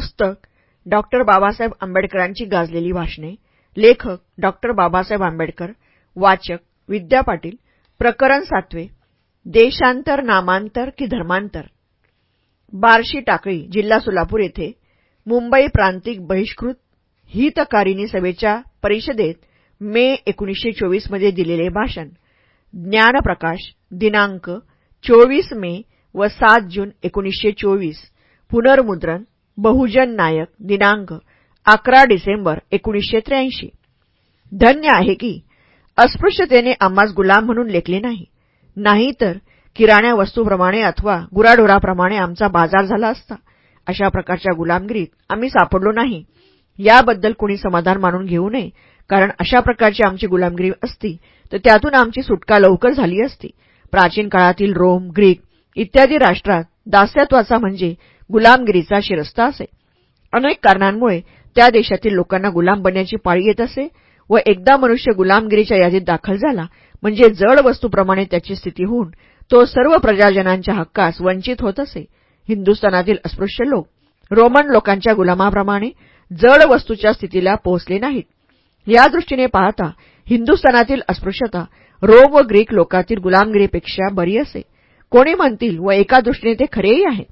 पुस्तक डॉक्टर बाबासाहेब आंबेडकरांची गाजलेली भाषणे लेखक डॉक्टर बाबासाहेब आंबेडकर वाचक विद्या पाटील प्रकरण सातवे देशांतर नामांतर की धर्मांतर? बार्शी टाकळी जिल्हा सोलापूर येथे मुंबई प्रांतिक बहिष्कृत हितकारिणी सभेच्या परिषदेत मे एकोणीसशे चोवीसमध्ये दिलेले भाषण. ज्ञानप्रकाश दिनांक चोवीस मे व सात जून एकोणीसशे चोवीस. पुनर्मुद्रण बहुजन नायक दिनांक अकरा डिसेंबर एकोणीसशे त्र्याऐंशी. धन्य आहे की अस्पृश्यतेने आम्हास गुलाम म्हणून लेखले नाही. नाहीतर किराण्या वस्तूप्रमाणे अथवा गुराढोराप्रमाणे आमचा बाजार झाला असता. अशा प्रकारच्या गुलामगिरीत आम्ही सापडलो नाही. याबद्दल कुणी समाधान मानून घेऊ नये. कारण अशा प्रकारची आमची गुलामगिरी असती तर त्यातून आमची सुटका लवकर झाली असती. प्राचीन काळातील रोम ग्रीक इत्यादी राष्ट्रात दास्यत्वाचा म्हणजे गुलामगिरीचा शिरस्ता असे. अनेक कारणांमुळे त्या देशातील लोकांना गुलाम बनण्याची पाळी येत असे व एकदा मनुष्य गुलामगिरीच्या यादीत दाखल झाला म्हणजे जड वस्तूप्रमाणे त्याची स्थिती होऊन तो सर्व प्रजाजनांच्या हक्कास वंचित होत असे. हिंदुस्थानातील अस्पृश्य लोक रोमन लोकांच्या गुलामाप्रमाणे जड वस्तूच्या स्थितीला पोहोचले नाहीत. या दृष्टीने पाहता हिंदुस्थानातील अस्पृश्यता रोम व ग्रीक लोकातील गुलामगिरीपेक्षा बरी असे. कोणी म्हणतील व एका दृष्टीने ते खरेही आहे?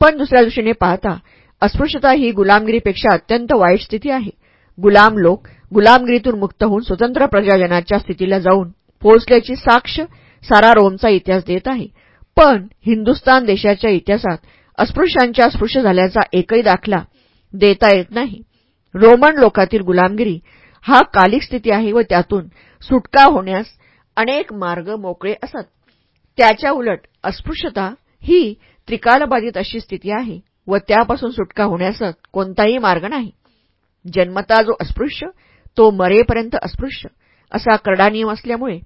पण दुसऱ्या दृष्टीने पाहता अस्पृश्यता ही गुलामगिरीपेक्षा अत्यंत वाईट स्थिती आहे. गुलाम लोक गुलामगिरीतून मुक्त होऊन स्वतंत्र प्रजाजनाच्या स्थितीला जाऊन पोहोचल्याची साक्ष सारा रोमचा इतिहास देत आहे. पण हिंदुस्तान देशाच्या इतिहासात अस्पृश्यांच्या स्पृश्य झाल्याचा एकही दाखला देता येत नाही. रोमन लोकातील गुलामगिरी हा कालिक स्थिती आहे व त्यातून सुटका होण्यास अनेक मार्ग मोकळे असत. त्याच्या उलट अस्पृश्यता ही त्रिकालबाधित अशी स्थिती आहे व त्यापासून सुटका होण्याचा कोणताही मार्ग नाही. जन्मता जो अस्पृश्य तो मरेपर्यंत अस्पृश्य असा करडा नियम असल्यामुळे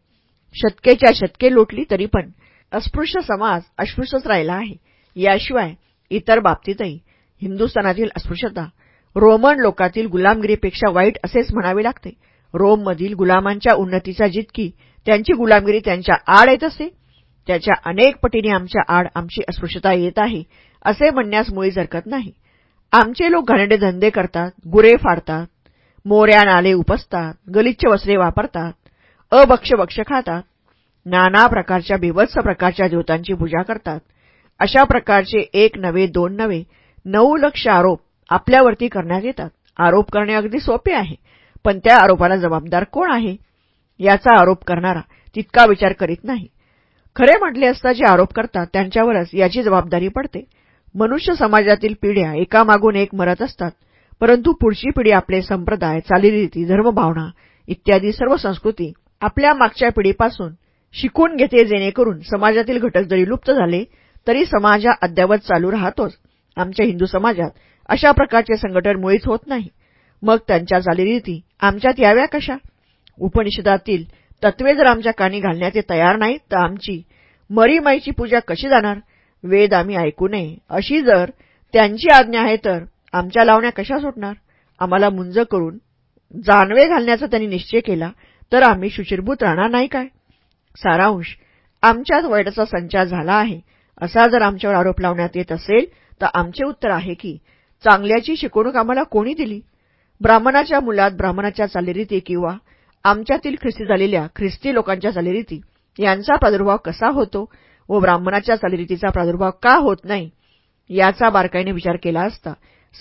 शतकेच्या शतके लोटली तरी पण अस्पृश्य समाज अस्पृश्यच राहिला आहे. याशिवाय इतर बाबतीतही हिंदुस्थानातील अस्पृश्यता रोमन लोकातील गुलामगिरीपेक्षा वाईट असेच म्हणावे लागते. रोममधील गुलामांच्या उन्नतीचा जितकी त्यांची गुलामगिरी त्यांच्या आड येत असे त्याच्या अनेक पटीने आमच्या आड आमची अस्पृश्यता येत आहे असे म्हणण्यास मुळीच हरकत नाही. आमचे लोक घाणेडे धंदे करतात गुरे फाडतात मोऱ्या नाले उपसतात गलिच्छ वस्त्रे वापरतात अभक्ष खातात नाना प्रकारच्या बिभत्स प्रकारच्या देवतांची पूजा करतात. अशा प्रकारचे एक नवे दोन नवे नऊ लक्ष आरोप आपल्यावरती करण्यात येतात. आरोप करणे अगदी सोपे आहे पण त्या आरोपाला जबाबदार कोण आहे? याचा आरोप करणारा तितका विचार करीत नाही. खरे म्हटले असता जे आरोप करतात त्यांच्यावरच याची जबाबदारी पडते. मनुष्य समाजातील पिढ्या एकामागून एक मरत असतात परंतु पुढची पिढी आपले संप्रदाय चालीरीती धर्मभावना इत्यादी सर्व संस्कृती आपल्या मागच्या पिढीपासून शिकून घेते जेणेकरून समाजातील घटक जरी लुप्त झाले तरी समाज अद्यावत चालू राहतोच. आमच्या हिंदू समाजात अशा प्रकारचे संघटन मुळीच होत नाही. मग त्यांच्या चालीरीती आमच्यात याव्या कशा? उपनिषदातील तत्वे जर आमच्या कानी घालण्याचे तयार नाहीत तर आमची मरीमाईची पूजा कशी जाणार? वेद आम्ही ऐकू नये. अशी जर त्यांची आज्ञा आहे तर आमच्या लावण्या कशा सुटणार? आम्हाला मुंज करून जानवे घालण्याचा त्यांनी निश्चय केला तर आम्ही शुचिरभूत राहणार नाही काय? सारांश आमच्यात वैडचा संचार झाला आहे. असा जर आमच्यावर आरोप लावण्यात येत असेल तर आमचे उत्तर आहे की चांगल्याची शिकवणूक आम्हाला कोणी दिली? ब्राह्मणाच्या मुलात ब्राह्मणाच्या चालीरीती किंवा आमच्यातील ख्रिस्ती झालेल्या ख्रिस्ती लोकांच्या चालीरीती यांचा प्रादुर्भाव कसा होतो व ब्राह्मणाच्या चालीरीतीचा प्रादुर्भाव का होत नाही याचा बारकाईने विचार केला असता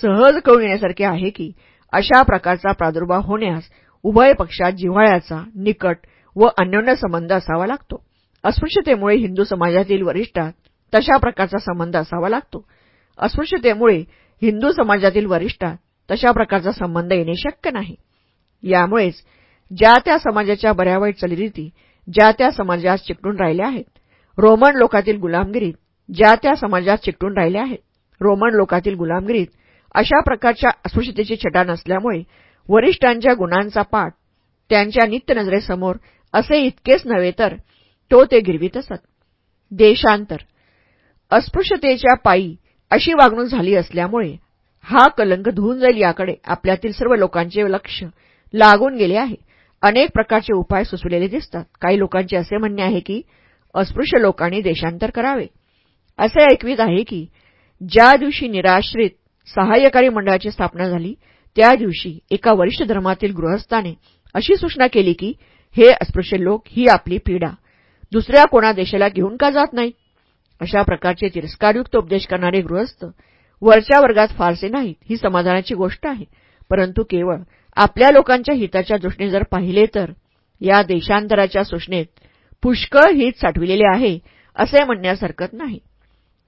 सहज कळून येण्यासारखे आहे की अशा प्रकारचा प्रादुर्भाव होण्यास उभय पक्षात जिव्हाळ्याचा निकट व अन्योन्य संबंध असावा लागतो. अस्पृश्यतेमुळे हिंदू समाजातील वरिष्ठात तशा प्रकारचा संबंध असावा लागतो. अस्पृश्यतेमुळे हिंदू समाजातील वरिष्ठात तशा प्रकारचा संबंध येणे शक्य नाही. यामुळेच ज्या त्या समाजाच्या बऱ्यावाईट वाईट ज्या त्या समाजात चिकटून राहिल्या आहेत. रोमन लोकातील गुलामगिरीत ज्या त्या समाजात चिकटून राहिल्या आहेत. रोमन लोकातील गुलामगिरीत अशा प्रकारच्या अस्पृश्यतेची छटा नसल्यामुळे वरिष्ठांच्या गुणांचा पाठ त्यांच्या नित्य नजरेसमोर असे इतकेच नव्हे तर तो ते गिरवीत असत. देशांतर. अस्पृश्यतेच्या पायी अशी वागणूक झाली असल्यामुळे हा कलंक धुवून जाईल याकडे आपल्यातील सर्व लोकांचे लक्ष लागून गेले आहे. अनेक प्रकारचे उपाय सुचविलेले दिसतात. काही लोकांचे असे म्हणणे आहे की अस्पृश्य लोकांनी देशांतर करावे. असे ऐकवित आहे की ज्या दिवशी निराश्रित सहाय्यकारी मंडळाची स्थापना झाली त्या दिवशी एका वरिष्ठ धर्मातील गृहस्थाने अशी सूचना केली की हे अस्पृश्य लोक ही आपली पीडा. दुसऱ्या कोणा देशाला घेऊन का जात नाही अशा प्रकारचे तिरस्कारयुक्त उपदेश करणारे गृहस्थ वरच्या वर्गात फारसे नाहीत. ही समाधानाची गोष्ट आहे. परंतु केवळ आपल्या लोकांच्या हिताच्या दृष्टीने जर पाहिले तर या देशांतराच्या सूचनेत पुष्कळ हित साठविलेले आहे असे म्हणण्यास हरकत नाही.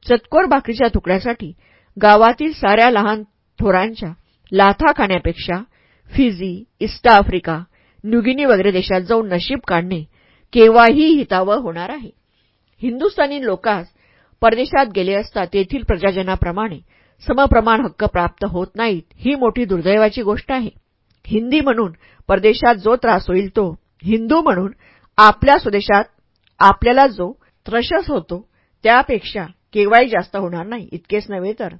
चतकोर भाकरीच्या तुकड्यासाठी गावातील साऱ्या लहान थोरांच्या लाथा खाण्यापेक्षा फिजी इस्ट आफ्रिका न्युगिनी वगैरे देशात जाऊन नशीब काढणे केव्हाही हितावह होणार आहे. हिंदुस्थानी लोकांस परदेशात गेले असता तेथील प्रजाजनाप्रमाणे समप्रमाण हक्क प्राप्त होत नाहीत ही मोठी दुर्दैवाची गोष्ट आहे. हिंदी म्हणून परदेशात जो त्रास होईल तो हिंदू म्हणून आपल्या स्वदेशात आपल्याला जो त्रशस होतो त्यापेक्षा केव्हाही जास्त होणार नाही इतकेच नव्हे तर.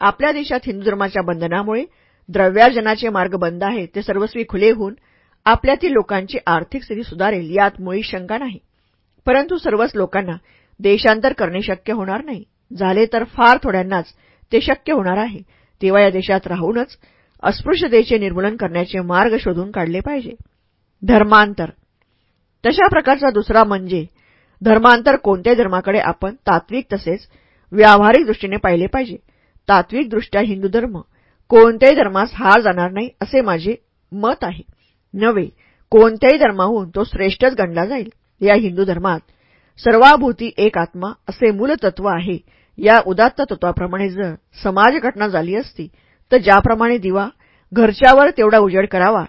आपल्या देशात हिंदू धर्माच्या बंधनामुळे द्रव्यार्जनाचे मार्ग बंद आहेत ते सर्वस्वी खुले होऊन आपल्यातील लोकांची आर्थिक स्थिती सुधारेल यात मुळी शंका नाही. परंतु सर्वच लोकांना देशांतर करणे शक्य होणार नाही. झाले तर फार थोड्यांनाच ते शक्य होणार आहे. तेव्हा या देशात राहूनच अस्पृश्यतेचे निर्मूलन करण्याचे मार्ग शोधून काढले पाहिजे. धर्मांतर. तशा प्रकारचा दुसरा म्हणजे धर्मांतर कोणत्याही धर्माकडे आपण तात्विक तसेच व्यावहारिक दृष्टीने पाहिले पाहिजे? तात्विकदृष्ट्या हिंदू धर्म कोणत्याही धर्मास हार जाणार नाही असे माझे मत आहे. नव्हे कोणत्याही धर्माहून तो श्रेष्ठच गणला जाईल. या हिंदू धर्मात सर्वाभूती एक आत्मा असे मूलतत्व आहे. या उदात्त तत्वाप्रमाणे जर समाजघटना झाली असती तर ज्याप्रमाणे दिवा घरच्यावर तेवढा उजेड करावा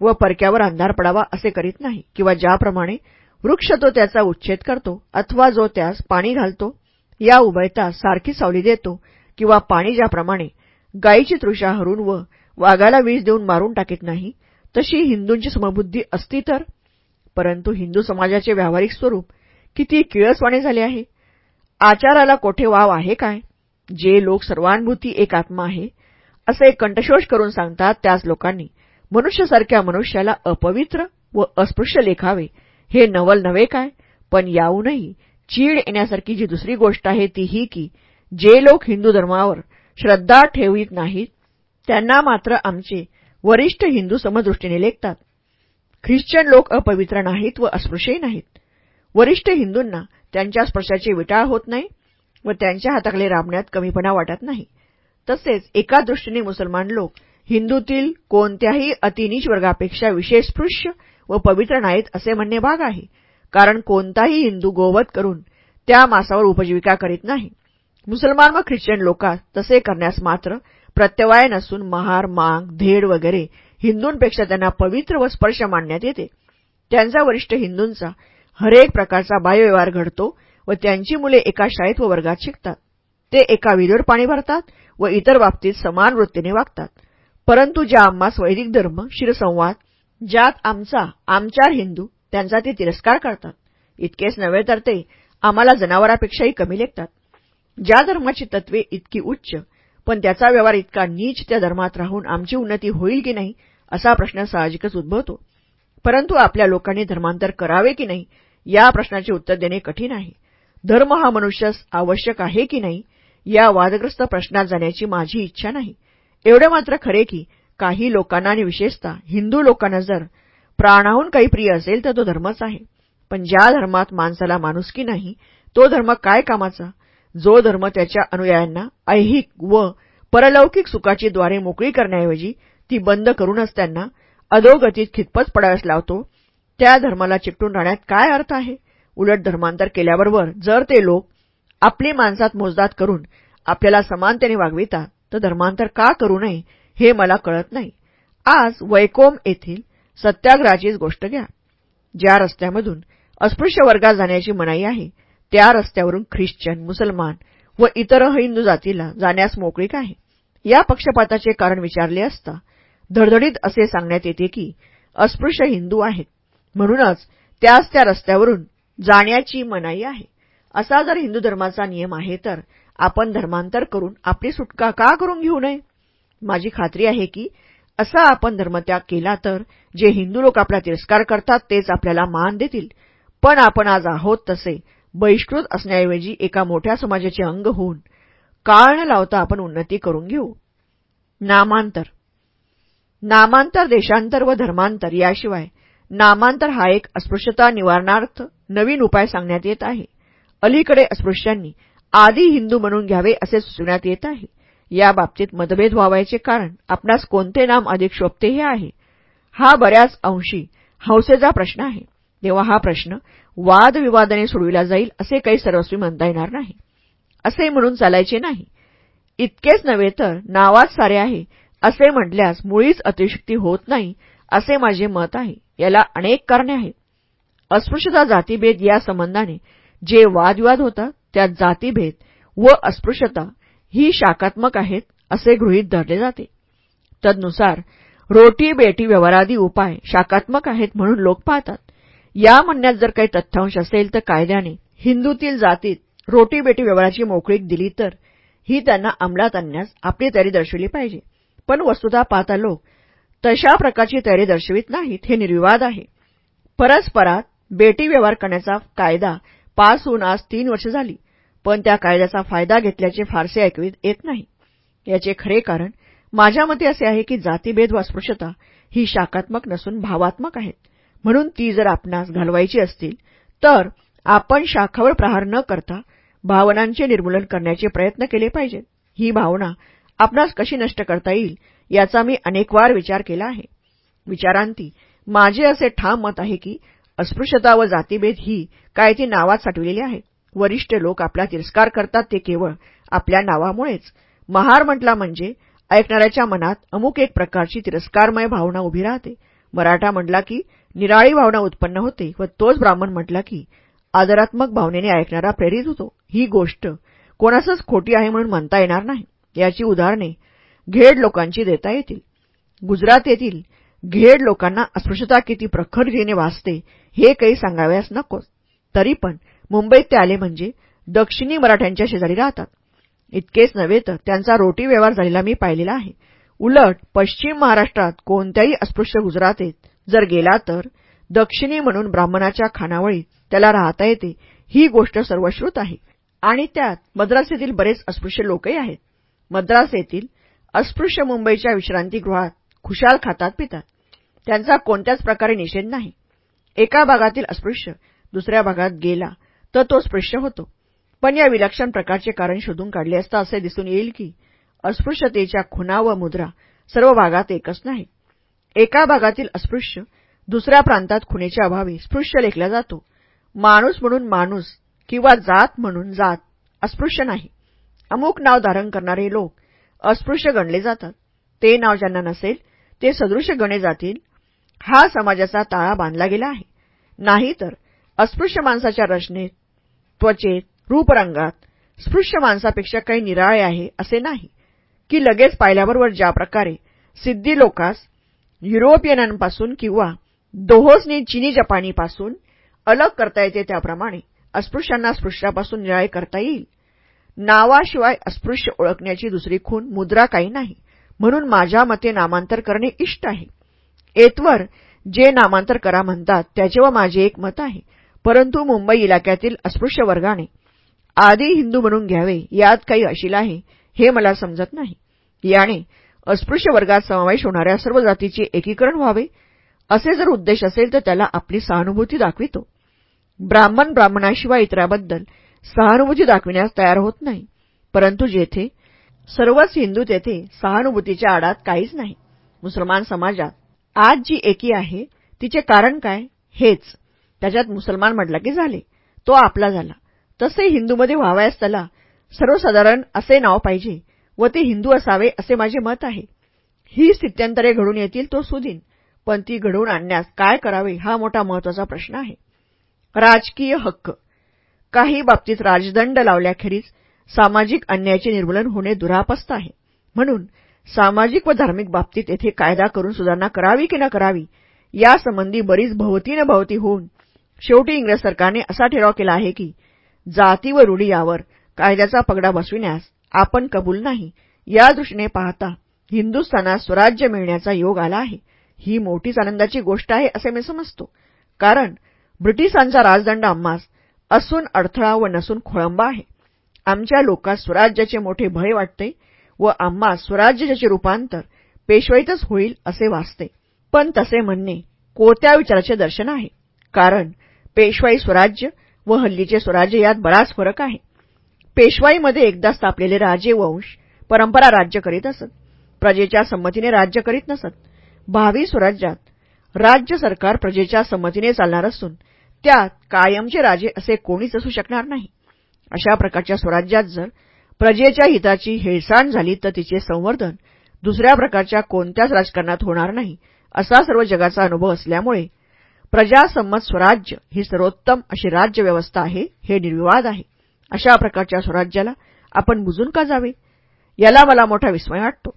व परक्यावर अंधार पडावा असे करीत नाही किंवा ज्याप्रमाणे वृक्ष तो त्याचा उच्छेद करतो अथवा जो त्यास पाणी घालतो या उभयता सारखी सावली देतो किंवा पाणी ज्याप्रमाणे गायीची तृषा हरून व वाघाला वीज देऊन मारून टाकीत नाही तशी हिंदूंची समबुद्धी असती तर? परंतु हिंदू समाजाचे व्यावहारिक स्वरूप किती किळसवाणे झाले आहे. आचाराला कोठे वाव आहे काय? जे लोक सर्वानुभूती एक आत्मा आहे असे कंठशोष करून सांगतात त्याच लोकांनी. मनुष्यासारख्या मनुष्याला अपवित्र व अस्पृश्य लेखावे हे नवल नव्हे काय? पण याहूनही चीड येण्यासारखी जी दुसरी गोष्ट आहे ती ही की जे लोक हिंदू धर्मावर श्रद्धा ठेवीत नाहीत त्यांना मात्र आमचे वरिष्ठ हिंदू समदृष्टीने लेखतात. ख्रिश्चन लोक अपवित्र नाहीत व अस्पृश्यही नाहीत. वरिष्ठ हिंदूंना त्यांच्या स्पर्शाची विटाळ होत नाही व त्यांच्या हाताखाली राबण्यात कमीपणा वाटत नाही. तसेच एका दृष्टीने मुसलमान लोक हिंदूतील कोणत्याही अतिनीच वर्गापेक्षा विशेष स्पृश्य व पवित्र नाहीत असे म्हणणे भाग आहे. कारण कोणताही हिंदू गोवत करून त्या मासावर उपजीविका करीत नाही. मुसलमान व ख्रिश्चन लोकात तसे करण्यास मात्र प्रत्यवाय नसून महार मांग धेड वगैरे हिंदूंपेक्षा त्यांना पवित्र व स्पर्श मानण्यात येते. त्यांचा वरिष्ठ हिंदूंचा हरेक प्रकारचा बाह्यव्यवहार घडतो व त्यांची मुले एका शाळेत व वर्गात शिकतात. ते एका विधीवर पाणी भरतात व इतर बाबतीत समान वृत्तीने वागतात. परंतु ज्या आम्हास वैदिक धर्म शिरसंवाद ज्यात आमचा आमचार हिंदू त्यांचा ते तिरस्कार करतात. इतकेच नव्हे तर ते आम्हाला जनावरापेक्षाही कमी लेखतात. ज्या धर्माची तत्वे इतकी उच्च पण त्याचा व्यवहार इतका नीच त्या धर्मात राहून आमची उन्नती होईल की नाही असा प्रश्न साहजिकच उद्भवतो. परंतु आपल्या लोकांनी धर्मांतर करावे की नाही या प्रश्नाचे उत्तर देणे कठीण आहे. धर्म हा मनुष्यास आवश्यक आहे की नाही या वादग्रस्त प्रश्नात जाण्याची माझी इच्छा नाही. एवढे मात्र खरे की काही लोकांना आणि विशेषतः हिंदू लोकांना जर प्राणाहून काही प्रिय असेल तर तो धर्मच आहे. पण ज्या धर्मात माणसाला माणुसकी नाही तो धर्म काय कामाचा? जो धर्म त्याच्या अनुयायांना ऐहिक व परलौकिक सुखाची द्वारे मोकळी करण्याऐवजी ती बंद करूनच त्यांना अधोगतीत खितपत पडाव्यास लावतो त्या धर्माला चिपटून राहण्यात काय अर्थ आहे? उलट धर्मांतर केल्याबरोबर जर ते लोक आपली माणसात मोजदात करून आपल्याला समानतेने वागवितात तर धर्मांतर का करू नये हे मला कळत नाही. आज वैकोम येथील सत्याग्रहाचीच गोष्ट घ्या. ज्या रस्त्यामधून अस्पृश्य वर्गात जाण्याची मनाई आहे त्या रस्त्यावरून ख्रिश्चन मुसलमान व इतर हिंदू जातीला जाण्यास मोकळीक आहे. या पक्षपाताचे कारण विचारले असता धडधडीत असे सांगण्यात येते की अस्पृश्य हिंदू आहेत. म्हणूनच त्याच त्या रस्त्यावरून जाण्याची मनाई आहे. असा जर हिंदू धर्माचा नियम आहे तर आपण धर्मांतर करून आपली सुटका का करून घेऊ नये? माझी खात्री आहे की असा आपण धर्मत्याग केला तर जे हिंदू लोक आपला तिरस्कार करतात तेच आपल्याला मान देतील. पण आपण आज आहोत तसे बहिष्कृत असण्याऐवजी एका मोठ्या समाजाचे अंग होऊन काळ न लावता आपण उन्नती करून घेऊ. नामांतर. नामांतर देशांतर व धर्मांतर याशिवाय नामांतर हा एक अस्पृश्यता निवारणार्थ नवीन उपाय सांगण्यात येत आहे. अलीकडे अस्पृश्यांनी आधी हिंदू म्हणून घ्यावे असे सुचविण्यात येत आहे. याबाबतीत मतभेद व्हावायचे कारण आपणास कोणते नाम अधिक शोभते हे आहे. हा बऱ्याच अंशी हौसेचा प्रश्न आहे. तेव्हा हा प्रश्न वादविवादाने सोडविला जाईल असे काही सर्वस्वी म्हणता येणार नाही. असे म्हणून चालायचे नाही. इतकेच नव्हे तर नावात सारे आहे. असे म्हटल्यास मुळीच अतिशक्ती होत नाही असे माझे मत आहे. याला अनेक कारणे आहेत. अस्पृश्यता जातीभेद या संबंधाने जे वादविवाद होतात त्यात जातीभेद व अस्पृश्यता ही शाकात्मक आहेत असे गृहीत धरले जाते. तदनुसार रोटी बेटी व्यवहारादी उपाय शाकात्मक आहेत म्हणून लोक पाहतात. या म्हणण्यात जर काही तथ्यांश असेल तर कायद्याने हिंदूतील जातीत रोटी बेटी व्यवहाराची मोकळीक दिली तर ही त्यांना अंमलात आणण्यास आपली तयारी दर्शविली पाहिजे. पण वस्तुता पाहता लोक तशा प्रकारची तयारी दर्शवित नाहीत हे निर्विवाद आहे. परस्परात बेटी व्यवहार करण्याचा कायदा पास होऊन आज तीन वर्ष झाली पण त्या कायद्याचा फायदा घेतल्याचे फारसे ऐकवीत येत नाही. याचे खरे कारण माझ्या मते असे आहे की जातीभेद व अस्पृश्यता ही शाकात्मक नसून भावात्मक आहेत. म्हणून ती जर आपणास घालवायची असतील तर आपण शाखावर प्रहार न करता भावनांचे निर्मूलन करण्याचे प्रयत्न केले पाहिजेत. ही भावना आपणास कशी नष्ट करता येईल याचा मी अनेकवार विचार केला आहे. विचारांती माझे असे ठाम मत आहे की अस्पृश्यता व जातीभेद ही काय ती नावात साठविलेली आहे. वरिष्ठ लोक आपला तिरस्कार करतात ते केवळ आपल्या नावामुळेच. महार म्हटला म्हणजे ऐकणाऱ्याच्या मनात अमुक एक प्रकारची तिरस्कारमय भावना उभी राहते. मराठा म्हटला की निराळी भावना उत्पन्न होते व तोच ब्राह्मण म्हटला की आदरात्मक भावनेने ऐकणारा प्रेरित होतो. ही गोष्ट कोणासच खोटी आहे म्हणून म्हणता येणार नाही. याची उदाहरणे घेड लोकांची देता येतील. गुजरात येथील घेड लोकांना अस्पृश्यता किती प्रखरतेने वाचते हे काही सांगाव्यास नकोस. तरी पण मुंबईत ते आले म्हणजे दक्षिणी मराठ्यांच्या शेजारी राहतात. इतकेच नव्हे तर त्यांचा रोटी व्यवहार झालेला मी पाहिलेला आहे. उलट पश्चिम महाराष्ट्रात कोणत्याही अस्पृश्य गुजरातेत जर गेला तर दक्षिणी म्हणून ब्राह्मणाच्या खानावळीत त्याला राहता येते ही गोष्ट सर्वश्रुत आहे. आणि त्यात मद्रास येथील बरेच अस्पृश्य लोकही आहेत. मद्रास येथील अस्पृश्य मुंबईच्या विश्रांतीगृहात खुशाल खातात पितात. त्यांचा कोणत्याच प्रकारे निषेध नाही. एका भागातील अस्पृश्य दुसऱ्या भागात गेला तर तो स्पृश्य होतो. पण या विलक्षण प्रकारचे कारण शोधून काढले असता असे दिसून येईल की अस्पृश्यतेच्या खुना व मुद्रा सर्व भागात एकच नाही. एका भागातील अस्पृश्य दुसऱ्या प्रांतात खुनेच्या अभावी स्पृश्य लेखला जातो. माणूस म्हणून माणूस किंवा जात म्हणून जात अस्पृश्य नाही. अमुक नाव धारण करणारे लोक अस्पृश्य गणले जातात. ते नाव ज्यांना नसेल ते सदृश्य गणे जातील. हा समाजाचा ताळा बांधला गेला आहे. नाही तर अस्पृश्य माणसाच्या रचनेत त्वचेत रूपरंगात स्पृश्य माणसापेक्षा काही निराळे आहे असे नाही. की लगेच पाहिल्याबरोबर ज्या प्रकारे सिद्धी लोकास युरोपियनांपासून किंवा दोहोसनी चिनी जपानीपासून अलग करता येते त्याप्रमाणे अस्पृश्यांना स्पृश्यापासून निराळे करता येईल. नावाशिवाय अस्पृश्य ओळखण्याची दुसरी खून मुद्रा काही नाही. म्हणून माझ्या मते नामांतर करणे इष्ट आहे. एतवर जे नामांतर करा म्हणतात त्याचे व माझे एक मत आहे. परंतु मुंबई इलाक्यातील अस्पृश्य वर्गाने आदी हिंदू म्हणून घ्यावे यात काही अशील आहे हे मला समजत नाही. याने अस्पृश्य वर्गात समावेश होणाऱ्या सर्व जातीचे एकीकरण व्हावे. असे जर उद्देश असेल तर त्याला आपली सहानुभूती दाखवितो. ब्राह्मण ब्राह्मणाशिवाय इतराबद्दल सहानुभूती दाखविण्यास तयार होत नाही. परंतु जेथे सर्वच हिंदू तेथे सहानुभूतीच्या आडात काहीच नाही. मुसलमान समाजात आज जी एकी आहे तिचे कारण काय? हेच. त्याच्यात मुसलमान म्हटला की झाले. तो आपला झाला. तसे हिंदूमध्ये व्हावयास त्याला सर्वसाधारण असे नाव पाहिजे व ते हिंदू असावे असे माझे मत आहे. ही स्थित्यंतरे घडून येतील तो सुदीन पण ती घडवून आणण्यास काय करावे हा मोठा महत्त्वाचा प्रश्न आहे. राजकीय हक्क. काही बाबतीत राजदंड लावल्याखेरीज सामाजिक अन्यायाचे निर्मूलन होणे दुरापस्त आहे. म्हणून सामाजिक व धार्मिक बाबतीत येथे कायदा करून सुधारणा करावी की न करावी यासंबंधी बरीच भवती न होऊन शेवटी इंग्रज सरकारने असा ठराव केला आहे की जाती व रूढी यावर कायद्याचा पगडा बसविण्यास आपण कबूल नाही. या दृष्टीने पाहता हिंदुस्थानात स्वराज्य मिळण्याचा योग आला आहे. ही मोठीच आनंदाची गोष्ट आहे असे मी समजतो. कारण ब्रिटिशांचा राजदंड आम्हास असून अडथळा व नसून खोळंबा आहे. आमच्या लोकात स्वराज्याचे मोठे भय वाटते व आम्हा स्वराज्याचे रूपांतर पेशवाईतच होईल असे वाचते. पण तसे म्हणणे कोत्या विचाराचे दर्शन आहे. कारण पेशवाई स्वराज्य व हल्लीचे स्वराज्य यात बराच फरक आहे. पेशवाईमध्ये एकदा स्थापलेले राजे वंश परंपरा राज्य करीत असत. प्रजेच्या संमतीने राज्य करीत नसत. भावी स्वराज्यात राज्य सरकार प्रजेच्या संमतीने चालणार असून त्यात कायमचे राजे असे कोणीच असू शकणार नाही. अशा प्रकारच्या स्वराज्यात जर प्रजेच्या हिताची हेळसांड झाली तर तिचे संवर्धन दुसऱ्या प्रकारच्या कोणत्याच राजकारणात होणार नाही असा सर्व जगाचा अनुभव असल्यामुळे प्रजासंमत स्वराज्य ही सर्वोत्तम अशी राज्यव्यवस्था आहे हे निर्विवाद आहे. अशा प्रकारच्या स्वराज्याला आपण बुजून का जावे? याला मला मोठा विस्मय वाटतो.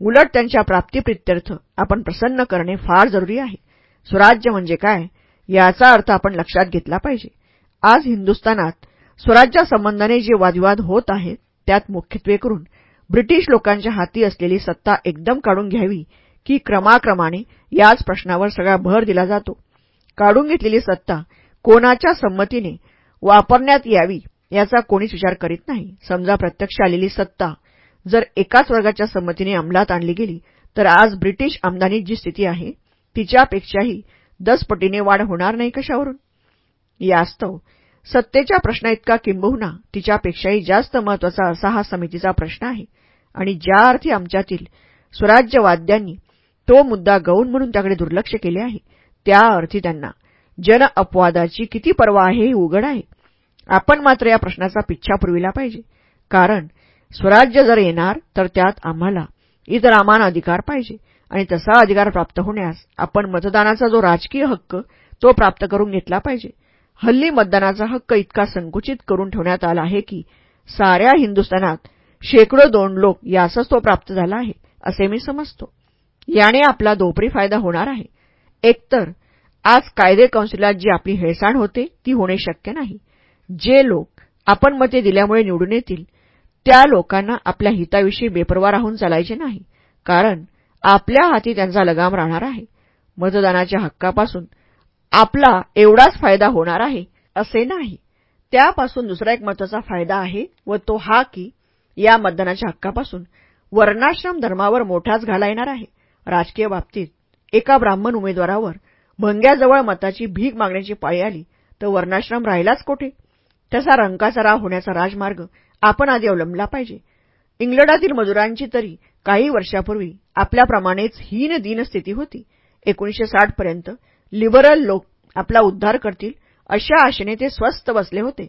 उलट त्यांच्या प्राप्तीप्रित्यर्थ आपण प्रसन्न करणे फार जरुरी आहे. स्वराज्य म्हणजे काय? याचा अर्थ आपण लक्षात घेतला पाहिजे. आज हिंदुस्थानात स्वराज्यासंबंधाने जे वादविवाद होत आहेत त्यात मुख्यत्वे करून ब्रिटिश लोकांच्या हाती असलेली सत्ता एकदम काढून घ्यावी की क्रमाक्रमाने याच प्रश्नावर सगळा भर दिला जातो. काढून घेतलेली सत्ता कोणाच्या संमतीने वापरण्यात यावी याचा कोणीच विचार करीत नाही. समजा प्रत्यक्ष आलेली सत्ता जर एकाच वर्गाच्या संमतीने अंमलात आणली गेली तर आज ब्रिटिश आमदानीत जी स्थिती आहे. तिच्यापेक्षाही दसपटीने वाढ होणार नाही कशावरून? यास्तव सत्तेच्या प्रश्नाइतका किंबहुना तिच्यापेक्षाही जास्त महत्त्वाचा असा हा समितीचा प्रश्न आहे. आणि ज्या अर्थी आमच्यातील स्वराज्यवाद्यांनी तो मुद्दा गौण म्हणून त्याकडे दुर्लक्ष केले आहे त्या अर्थी त्यांना जन अपवादाची किती पर्वा आहे हे उघड आहे. आपण मात्र या प्रश्नाचा पिच्छा पुरविला पाहिजे. कारण स्वराज्य जर येणार तर त्यात आम्हाला इतरमान अधिकार पाहिजे. आणि तसा अधिकार प्राप्त होण्यास आपण मतदानाचा जो राजकीय हक्क तो प्राप्त करून घेतला पाहिजे. हल्ली मतदानाचा हक्क इतका संकुचित करून ठेवण्यात आला आहे की साऱ्या हिंदुस्थानात शेकडो दोन लोक यासच तो प्राप्त झाला आहे असे मी समजतो. याने आपला दोपरी फायदा होणार आहे. एकतर आज कायदे कौन्सिलात जी आपली हेळसाण होते ती होणे शक्य नाही. जे लोक आपण मते दिल्यामुळे निवडून येतील त्या लोकांना आपल्या हिताविषयी बेपरवा राहून चालायचे नाही. कारण आपल्या हाती त्यांचा लगाम राहणार आहे. मतदानाच्या हक्कापासून आपला एवढाच फायदा होणार आहे असे नाही. त्यापासून दुसरा एक महत्त्वाचा फायदा आहे व तो हा की या मतदानाच्या हक्कापासून वर्णाश्रम धर्मावर मोठाच घाला येणार आहे. राजकीय बाबतीत एका ब्राह्मण उमेदवारावर भंग्याजवळ मताची भीक मागण्याची पाळी आली तर वर्णाश्रम राहिलाच कोठे? तसा रंकाचा राव होण्याचा राजमार्ग आपण आधी अवलंबला पाहिजे. इंग्लंडातील मजुरांची तरी काही वर्षापूर्वी आपल्याप्रमाणेच हीन दीन स्थिती होती. एकोणीशे साठपर्यंत लिबरल लोक आपला उद्धार करतील अशा आशेने ते स्वस्थ बसले होते.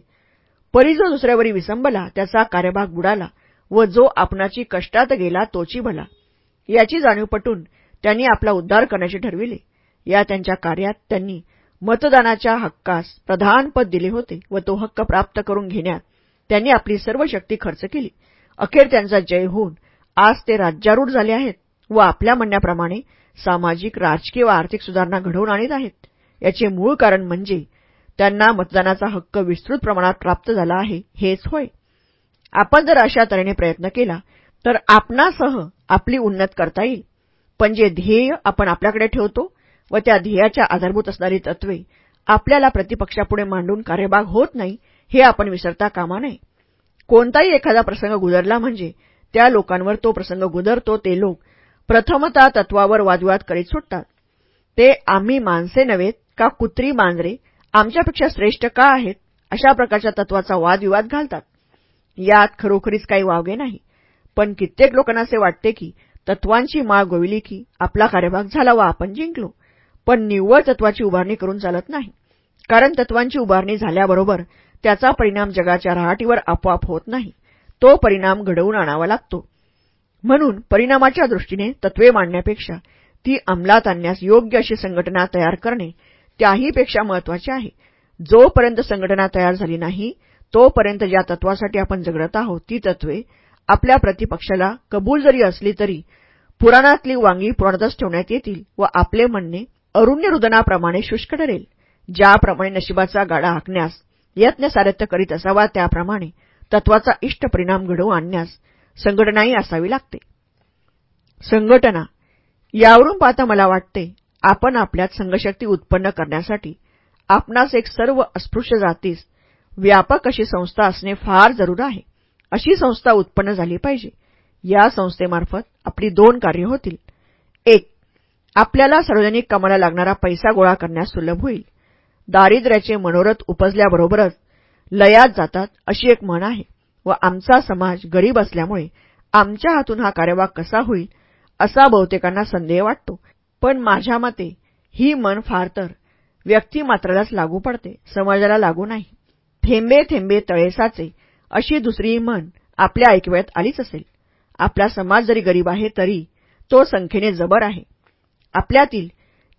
परी जो दुसऱ्यावरी विसंबला त्याचा कार्यभाग बुडाला व जो आपणाची कष्टात गेला तोची भला. याची जाणीव पटून त्यांनी आपला उद्धार करण्याचे ठरविले. या त्यांच्या कार्यात त्यांनी मतदानाच्या हक्कास प्रधानपद दिले होते व तो हक्क प्राप्त करून घेण्यात त्यांनी आपली सर्व शक्ती खर्च केली. अखेर त्यांचा जय होऊन आज ते राज्यारूढ झाले आहेत व आपल्या म्हणण्याप्रमाणे सामाजिक राजकीय व आर्थिक सुधारणा घडवून आणत आहेत. याचे मूळ कारण म्हणजे त्यांना मतदानाचा हक्क विस्तृत प्रमाणात प्राप्त झाला आहे हेच होय. आपण जर अशा तऱ्हेने प्रयत्न केला तर आपणासह आपली उन्नत करता येईल. पण जे ध्येय आपण आपल्याकडे ठेवतो व त्या ध्येयाच्या आधारभूत असणारी तत्वे आपल्याला प्रतिपक्षापुढे मांडून कार्यभाग होत नाही हे आपण विसरता कामा नये. कोणताही एखादा प्रसंग गुदरला म्हणजे त्या लोकांवर तो प्रसंग गुदरतो ते लोक प्रथमता तत्वावर वादविवाद करीत सुटतात. ते आम्ही माणसे नव्हेत का कुत्री मांजरे आमच्यापेक्षा श्रेष्ठ का आहेत अशा प्रकारच्या तत्वाचा वादविवाद घालतात. यात खरोखरीच काही वावगे नाही. पण कित्येक लोकांना असे वाटते की तत्वांची माळ गोविली की आपला कार्यभाग झाला व आपण जिंकलो. पण निव्वळ तत्वाची उभारणी करून चालत नाही. कारण तत्वांची उभारणी झाल्याबरोबर त्याचा परिणाम जगाच्या रहाटीवर आपोआप होत नाही. तो परिणाम घडवून आणावा लागतो. म्हणून परिणामाच्या दृष्टीने तत्वे मांडण्यापेक्षा ती अंमलात आणण्यास योग्य अशी संघटना तयार करणे त्याहीपेक्षा महत्त्वाचे आहे. जोपर्यंत संघटना तयार झाली नाही तोपर्यंत ज्या तत्वासाठी आपण जगडत आहोत ती तत्वे आपल्या प्रतिपक्षाला कबूल जरी असली तरी पुराणातली वांगी पुराणातच ठेवण्यात येतील व आपले म्हणणे अरुण्य रुदनाप्रमाणे शुष्क ठरेल. ज्याप्रमाणे नशिबाचा गाडा हाकण्यास यत्न सारथ्य करीत असावा त्याप्रमाणे तत्वाचा इष्ट परिणाम घडवून आणण्यास संघटनाही असावी लागते. संघटना यावरून पाहता मला वाटते आपण आपल्यात संघशक्ती उत्पन्न करण्यासाठी आपणास एक सर्व अस्पृश्य जातीस व्यापक अशी संस्था असणे फार जरूर आहे. अशी संस्था उत्पन्न झाली पाहिजे. या संस्थेमार्फत आपली दोन कार्य होतील. एक आपल्याला सार्वजनिक कामाला लागणारा पैसा गोळा करण्यास सुलभ होईल. दारिद्र्याचे मनोरथ उपजल्याबरोबरच लयात जातात अशी एक म्हण आहे. व आमचा समाज गरीब असल्यामुळे आमच्या हातून हा कार्यवाह कसा होईल असा बहुतेकांना संदेह वाटतो. पण माझ्या मते ही मन फार तर व्यक्तिमात्रालाच लागू पडते समाजाला लागू नाही. थेंबे थेंबे तळेसाचे अशी दुसरी मन आपल्या ऐकव्यात आलीच असेल. आपला समाज जरी गरीब आहे तरी तो संख्येने जबर आहे. आपल्यातील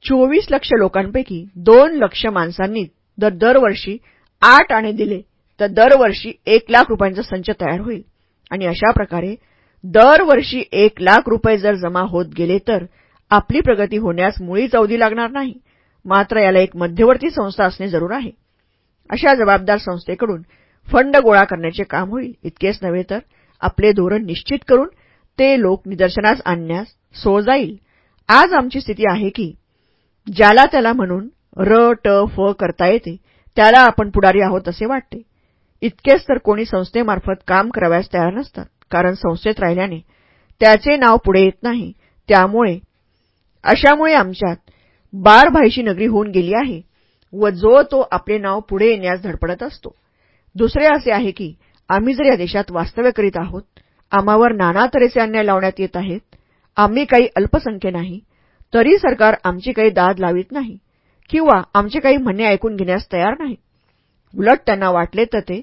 चोवीस लक्ष लोकांपैकी दोन लक्ष माणसांनी जर दरवर्षी आठ आणे दिले तर दरवर्षी एक लाख रुपयांचा संच तयार होईल. आणि अशा प्रकारे दरवर्षी एक लाख रुपये जर जमा होत गेले तर आपली प्रगती होण्यास मुळीच अवधी लागणार नाही. मात्र याला एक मध्यवर्ती संस्था असणे जरूर आहे. अशा जबाबदार संस्थेकडून फंड गोळा करण्याचे काम होईल. इतकेच नव्हे तर आपले धोरण निश्चित करून ते लोक निदर्शनास आणण्यास सो जाईल. आज आमची स्थिती आहे की ज्याला त्याला म्हणून र ट फ करता येते त्याला आपण पुढारी आहोत असे वाटते. इतकेच तर कोणी संस्थेमार्फत काम कराव्यास तयार नसतात कारण संस्थेत राहिल्याने त्याचे नाव पुढे येत नाही. त्यामुळे अशामुळे आमच्यात बारभाईशी नगरी होऊन गेली आहे व जो तो आपले नाव पुढे येण्यास धडपडत असतो. दुसरे असे आहे की आम्ही जर या देशात वास्तव्य करीत आहोत आम्हावर नाना तऱ्हेचे अन्याय लावण्यात येत आहेत आम्ही काही अल्पसंख्य नाही तरी सरकार आमची काही दाद लावित नाही किंवा आमचे काही म्हणणे ऐकून घेण्यास तयार नाही. उलट त्यांना वाटले तर ते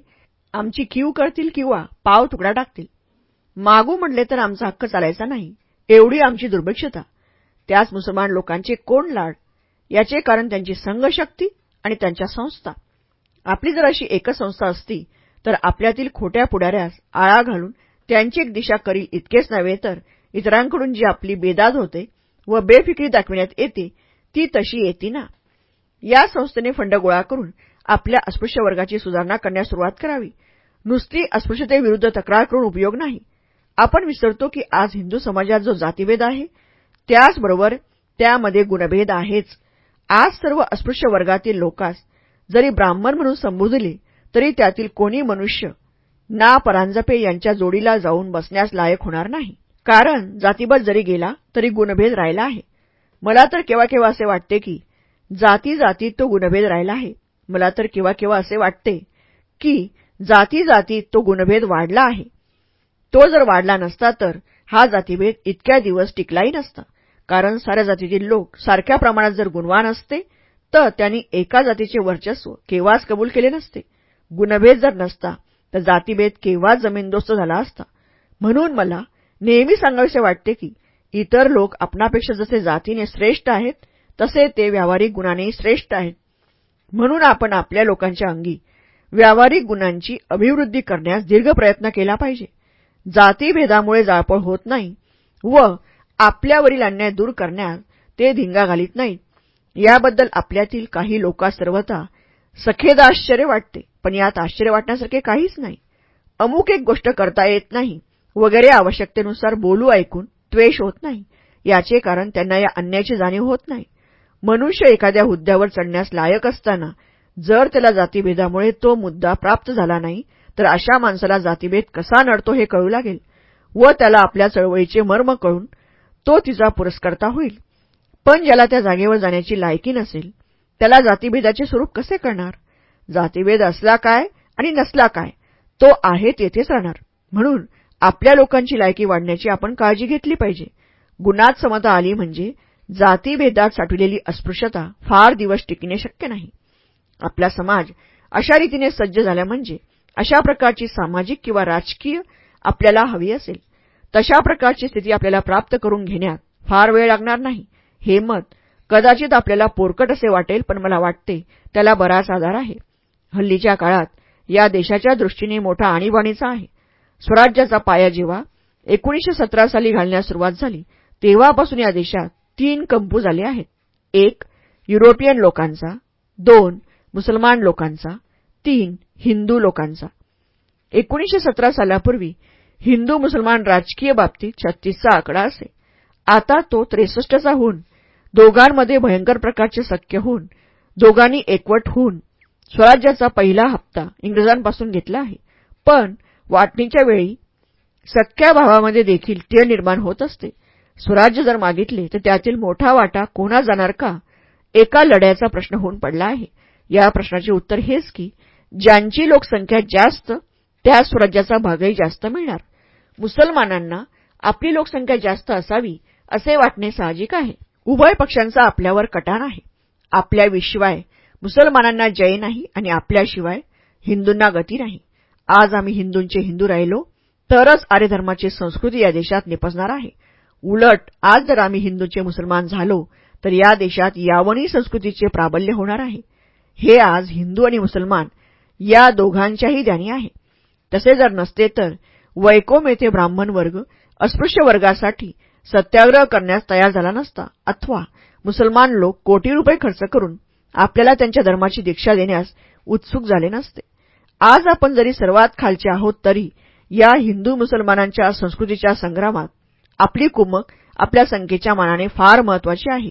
आमची कीव करतील किंवा पाव तुकडा टाकतील. मागू म्हटले तर आमचा हक्क चालायचा नाही एवढी आमची दुर्भिक्षता. त्याच मुसलमान लोकांचे कोण लाड? याचे कारण त्यांची संघशक्ती आणि त्यांच्या संस्था. आपली जर अशी एकच संस्था असती तर आपल्यातील खोट्या पुढाऱ्यास आळा घालून त्यांची एक दिशा करील इतकेच नव्हे तर इतरांकडून जी आपली बेदाद होते व बेफिक्री दाखविण्यात येते ती तशी येती ना. या संस्थेने फंड गोळा करून आपल्या अस्पृश्य वर्गाची सुधारणा करण्यास सुरुवात करावी. नुसती अस्पृश्यतेविरुद्ध तक्रार करून उपयोग नाही. आपण विसरतो की आज हिंदू समाजात जो जातीभेद आहे त्याचबरोबर त्यामध्ये गुणभेद आहेच. आज सर्व अस्पृश्य वर्गातील लोकांस जरी ब्राह्मण म्हणून संबोधले तरी त्यातील कोणी मनुष्य ना परांजपे यांच्या जोडीला जाऊन बसण्यास लायक होणार नाही. कारण जातीबद जरी गेला तरी गुणभेद राहिला आहे. मला तर केव्हा केव्हा असे वाटते की जाती जातीत तो गुणभेद राहिला आहे. मला तर केव्हा केव्हा असे वाटते की जाती जातीत तो गुणभेद वाढला आहे. तो जर वाढला नसता तर हा जातीभेद इतक्या दिवस टिकलाही नसता. कारण साऱ्या जातीतील लोक सारख्या प्रमाणात जर गुणवान असते तर त्यांनी एका जातीचे वर्चस्व केव्हाच कबूल केले नसते. गुणभेद जर नसता तर जातीभेद केव्हाच जमीनदोस्त झाला असता. म्हणून मला नेहमी सांगावेसे वाटते की इतर लोक आपणापेक्षा जसे जातीने श्रेष्ठ आहेत तसे ते व्यावहारिक गुणानेही श्रेष्ठ आहेत. म्हणून आपण आपल्या लोकांच्या अंगी व्यावहारिक गुणांची अभिवृद्धी करण्यास दीर्घ प्रयत्न केला पाहिजे. जातीभेदामुळे जाळपळ होत नाही व आपल्यावरील अन्याय दूर करण्यास ते धिंगा घालीत नाहीत. याबद्दल आपल्यातील काही लोकांस सर्वता सखेद आश्चर्य वाटते पण यात आश्चर्य वाटण्यासारखे काहीच नाही. अमुक एक गोष्ट करता येत नाही. वगैरे आवश्यकतेनुसार बोलू ऐकून त्वेष होत नाही. याचे कारण त्यांना या अन्यायाची जाणीव होत नाही. मनुष्य एखाद्या हुद्द्यावर चढण्यास लायक असताना जर त्याला जातीभेदामुळे तो मुद्दा प्राप्त झाला नाही तर अशा माणसाला जातीभेद कसा नडतो हे कळू लागेल व त्याला आपल्या चळवळीचे मर्म कळून तो तिचा पुरस्कर्ता होईल. पण ज्याला त्या जागेवर जाण्याची लायकी नसेल त्याला जातीभेदाचे स्वरूप कसे करणार जातीभेद असला काय आणि नसला काय तो आहे तेथेच राहणार. म्हणून आपल्या लोकांची लायकी वाढण्याची आपण काळजी घेतली पाहिजे. गुणात समता आली म्हणजे जातीभेदात साठवलेली अस्पृश्यता फार दिवस टिकणे शक्य नाही. आपला समाज अशा रीतीने सज्ज झाला म्हणजे अशा प्रकारची सामाजिक किंवा राजकीय आपल्याला हवी असेल. तशा प्रकारची स्थिती आपल्याला प्राप्त करून घेण्यात फार वेळ लागणार नाही. हे मत कदाचित आपल्याला पोरकट असे वाटेल पण मला वाटते त्याला बराच आधार आहे. हल्लीच्या काळात या देशाच्या दृष्टीने मोठा आणीबाणीचा आहे. स्वराज्याचा पाया जेव्हा एकोणीशे सतरा साली घालण्यास सुरुवात झाली तेव्हापासून या देशात तीन कंपू झाले आहेत. एक युरोपियन लोकांचा. दोन मुसलमान लोकांचा. तीन हिंदू लोकांचा. एकोणीशे सतरा सालापूर्वी हिंदू मुसलमान राजकीय बाबतीत छत्तीसचा आकडा असे. आता तो त्रेसष्टचा होऊन दोघांमध्ये भयंकर प्रकारचे सख्य होऊन दोघांनी एकवट होऊन स्वराज्याचा पहिला हप्ता इंग्रजांपासून घेतला आहे. पण वाटणीच्या वेळी सख्या भावामध्ये देखील ते निर्माण होत असते. स्वराज्य जर मागितले तर त्यातील मोठा वाटा कोणा जाणार का? एका लढ्याचा प्रश्न होऊन पडला आहे. या प्रश्नाचे उत्तर हेच की ज्यांची लोकसंख्या जास्त त्या स्वराज्याचा भागही जास्त मिळणार. मुसलमानांना आपली लोकसंख्या जास्त असावी असे वाटणे साहजिक आहे. उभय पक्षांचा आपल्यावर कटाण आहे. आपल्याविशिवाय मुसलमानांना जय नाही आणि आपल्याशिवाय हिंदूंना गती नाही. आज आम्ही हिंदूंचे हिंदू राहिलो तरच आर्यधर्माची संस्कृती या देशात निपजणार आहे. उलट आज जर आम्ही हिंदूंचे मुसलमान झालो तर या देशात यावनी संस्कृतीचे प्राबल्य होणार आहे. हे आज हिंदू आणि मुसलमान या दोघांच्याही ध्यानी आहे. तसे जर नसते तर वैकोम येथे ब्राह्मण वर्ग अस्पृश्य वर्गासाठी सत्याग्रह करण्यास तयार झाला नसता. अथवा मुसलमान लोक कोटी रुपये खर्च करून आपल्याला त्यांच्या धर्माची दीक्षा देण्यास उत्सुक झाले नसते. आज आपण जरी सर्वात खालचे आहोत तरी या हिंदू मुसलमानांच्या संस्कृतीच्या संग्रामात आपली कुमक आपल्या संख्येच्या मानाने फार महत्वाची आहे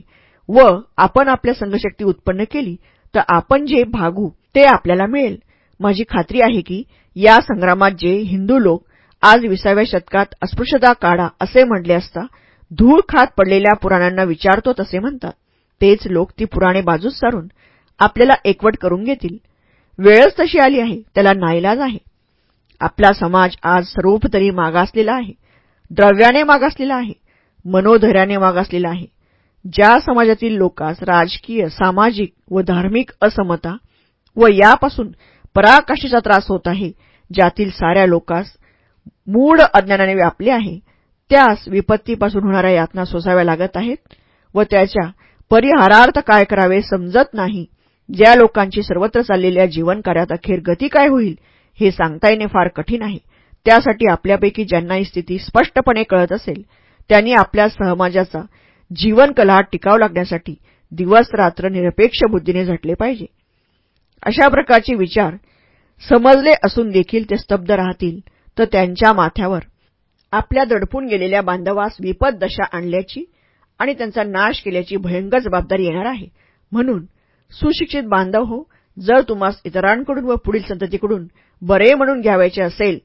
व आपण आपल्या संघशक्ती उत्पन्न केली तर आपण जे भागू ते आपल्याला मिळेल. माझी खात्री आहे की या संग्रामात जे हिंदू लोक आज विसाव्या शतकात अस्पृश्यता काढा असे म्हटले असता धूळ खात पडलेल्या पुराणांना विचारतो तसे म्हणतात. तेच लोक ती पुराणे बाजूस सारून आपल्याला एकवट करून घेतील. वेळच तशी आली आहे. त्याला नाईलाज आहे. आपला समाज आज सर्वोपतरी मागासलेला आहे. द्रव्याने मागासलेला आहे. मनोधैर्याने मागासलेला आहे. ज्या समाजातील लोकांस राजकीय सामाजिक व धार्मिक असमता व यापासून पराकाष्ठेचा त्रास होत आहे ज्यातील साऱ्या लोकांस मूढ अज्ञानाने व्यापले आहे त्यास विपत्तीपासून होणाऱ्या यातना सोसाव्या लागत आहेत व त्याच्या परिहारार्थ काय करावे समजत नाही ज्या लोकांची सर्वत्र चाललेल्या जीवनकार्यात अखेर गती काय होईल हे सांगता येणे फार कठीण आहे. त्यासाठी आपल्यापैकी ज्यांना ही स्थिती स्पष्टपणे कळत असेल त्यांनी आपल्या समाजाचा जीवन कलाट टिकाव लागण्यासाठी दिवस रात्र निरपेक्ष बुद्धीने झटले पाहिजे. अशा प्रकारचे विचार समजले असून देखील ते स्तब्ध राहतील तर त्यांच्या माथ्यावर आपल्या दडपून गेलेल्या बांधवास विपद दशा आणल्याची आणि त्यांचा नाश केल्याची भयंकर जबाबदारी येणार आहे. म्हणून सुशिक्षित बांधव हो. जर तुम्हास इतरांकडून व पुढील संततीकडून बरे म्हणून घ्यावायचे असेल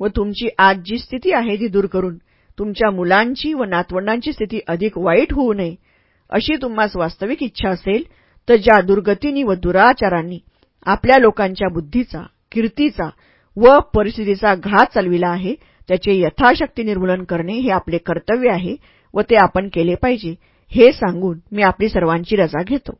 व तुमची आज जी स्थिती आहे ती दूर करून तुमच्या मुलांची व नातवंडांची स्थिती अधिक वाईट होऊ नये अशी तुम्हास वास्तविक इच्छा असेल तर ज्या दुर्गतींनी व दुराचारांनी आपल्या लोकांच्या बुद्धीचा कीर्तीचा व परिस्थितीचा घात चालविला आहे त्याचे यथाशक्ती निर्मूलन करणे हे आपले कर्तव्य आहे व ते आपण केले पाहिजे हे सांगून मी आपली सर्वांची रजा घेतो.